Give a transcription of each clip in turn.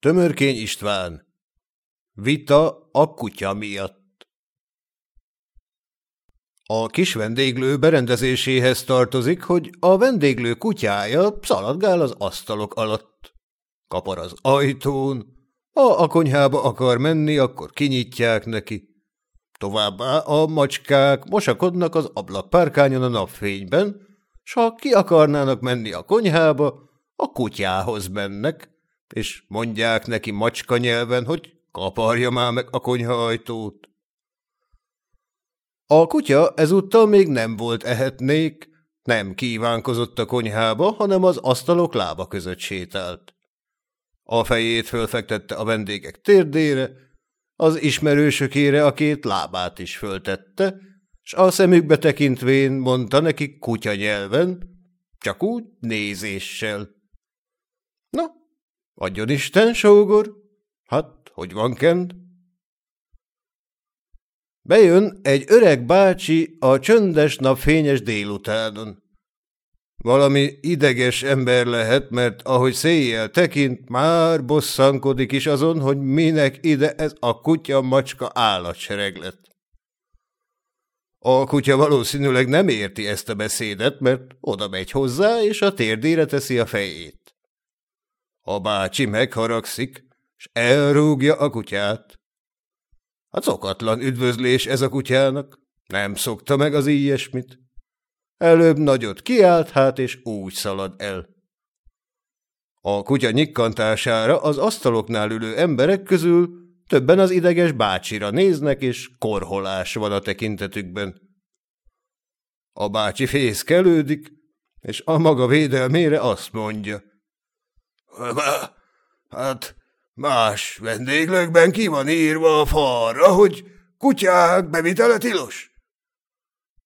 Tömörkény István Vita a kutya miatt A kis vendéglő berendezéséhez tartozik, hogy a vendéglő kutyája szaladgál az asztalok alatt. Kapar az ajtón, ha a konyhába akar menni, akkor kinyitják neki. Továbbá a macskák mosakodnak az ablakpárkányon a napfényben, s ha ki akarnának menni a konyhába, a kutyához mennek, és mondják neki macska nyelven, hogy kaparja már meg a konyha ajtót. A kutya ezúttal még nem volt ehetnék, nem kívánkozott a konyhába, hanem az asztalok lába között sétált. A fejét fölfektette a vendégek térdére, az ismerősökére a két lábát is föltette, s a szemükbe tekintvén mondta nekik kutya nyelven, csak úgy nézéssel. Na, adjon Isten, sógor! Hát, hogy van kend? Bejön egy öreg bácsi a csöndes napfényes délutánon. Valami ideges ember lehet, mert ahogy széjjel tekint, már bosszankodik is azon, hogy minek ide ez a kutya-macska állatsereg. A kutya valószínűleg nem érti ezt a beszédet, mert oda megy hozzá, és a térdére teszi a fejét. A bácsi megharagszik, és elrúgja a kutyát. A szokatlan üdvözlés ez a kutyának, nem szokta meg az ilyesmit. Előbb nagyot kiált hát, és úgy szalad el. A kutya nyikkantására az asztaloknál ülő emberek közül többen az ideges bácsira néznek, és korholás van a tekintetükben. A bácsi fészkelődik, és a maga védelmére azt mondja. – Hát más vendéglőkben ki van írva a falra, hogy kutyák bevitele tilos?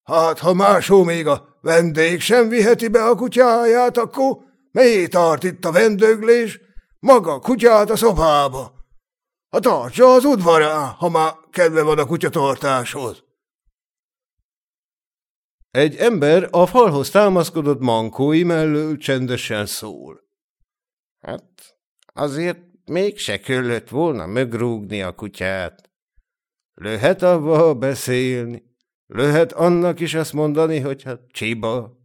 Hát, ha máshó még a vendég sem viheti be a kutyáját, akkor miért tart itt a vendöglés, maga kutyát a szobába? Ha tartsa az udvará, ha már kedve van a kutyatartáshoz. Egy ember a falhoz támaszkodott mankói mellől csendesen szól. Hát azért mégse kellett volna mögrúgni a kutyát. Lehet avva beszélni. Lehet annak is azt mondani, hogy hát csiba,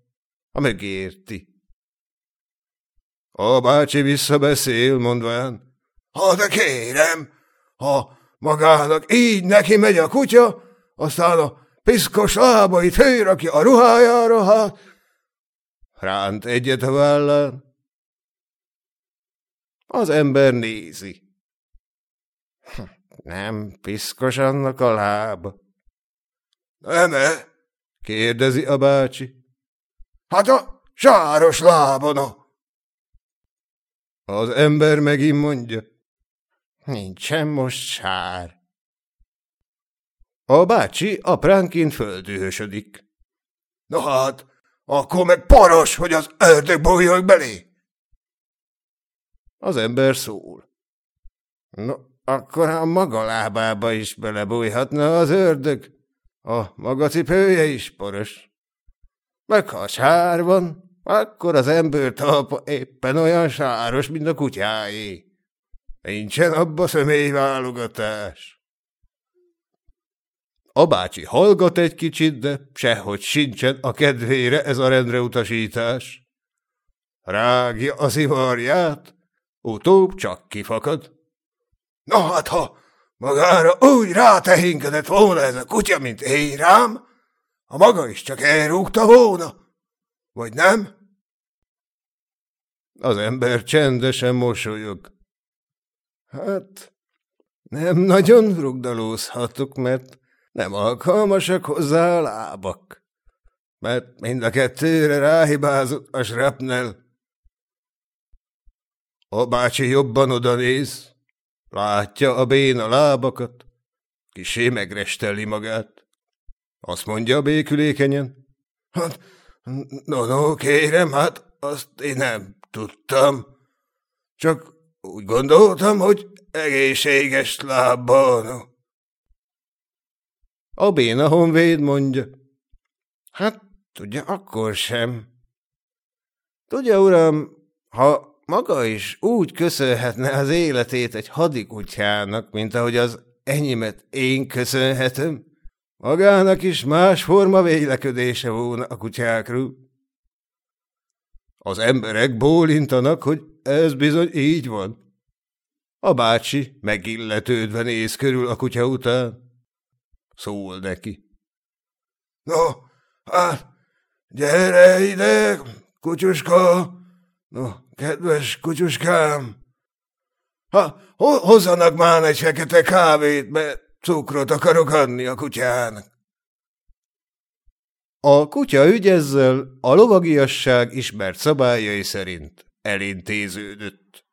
ha megérti. A bácsi visszabeszél, mondván. Ha de kérem, ha magának így neki megy a kutya, aztán a piszkos lábait főrakja a ruhájára, hát... Ránt egyet a vállán. Az ember nézi. Hm, nem piszkos annak a lába. Nem-e? kérdezi a bácsi. Hát a sáros lábana. Az ember megint mondja. Nincsen most sár. A bácsi apránként földühösödik. Na hát, akkor meg paras, hogy az ördög bújjon belé. Az ember szól. No, akkor a maga lábába is belebújhatna az ördög. A maga cipője is poros. Meg ha sár van, akkor az ember talpa éppen olyan sáros, mint a kutyáé. Nincsen abba személyválogatás. A bácsi hallgat egy kicsit, de sehogy sincsen a kedvére ez a rendreutasítás. Rágja az ivarját, utóbb csak kifakad. Na hát, ha Magára úgy rátehinkedett volna ez a kutya, mint én rám, a maga is csak elrúgta volna. Vagy nem? Az ember csendesen mosolyog. Hát, nem nagyon rugdalózhatok, mert nem alkalmasak hozzá a lábak. Mert mind a kettőre ráhibázott a srapnel. A bácsi jobban oda néz, Látja a béna lábakat, kisé megresteli magát. Azt mondja békülékenyen. Hát, no, no, kérem, hát azt én nem tudtam. Csak úgy gondoltam, hogy egészséges lábbal. A béna honvéd mondja. Hát, tudja, akkor sem. Tudja, uram, ha maga is úgy köszönhetne az életét egy hadikutyának, mint ahogy az enyémet én köszönhetem. Magának is más forma véleködése volna a kutyákról. Az emberek bólintanak, hogy ez bizony így van. A bácsi megilletődve néz körül a kutya után. Szól neki. No, hát, gyere ide, kutyuska! No, kedves kutyuskám! Ha, hozzanak már egy fekete kávét, mert cukrot akarok adni a kutyának. A kutya ügy ezzel a lovagiasság ismert szabályai szerint elintéződött.